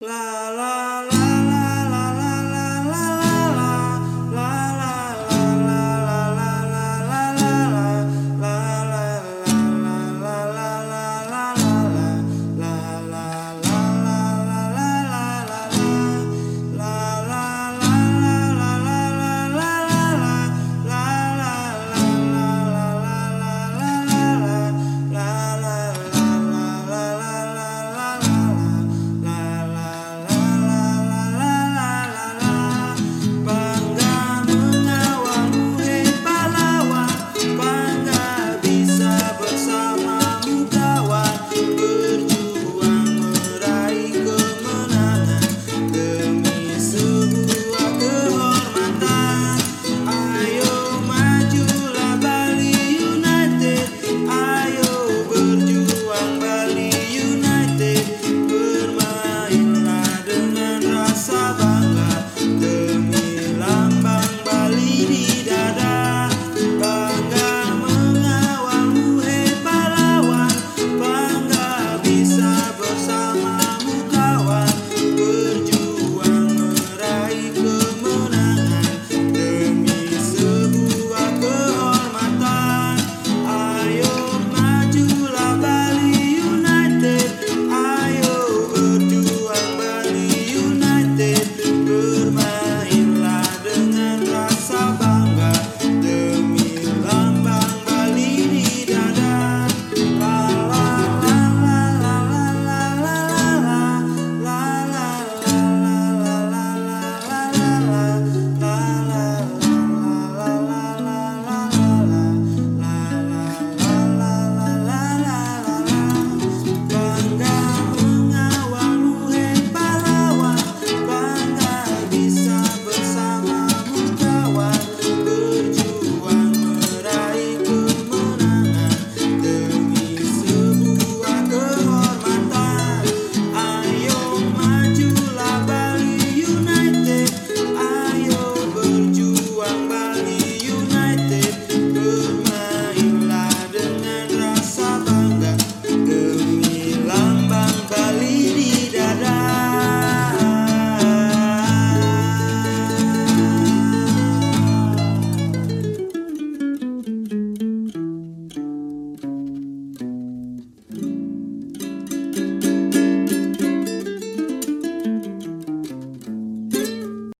blah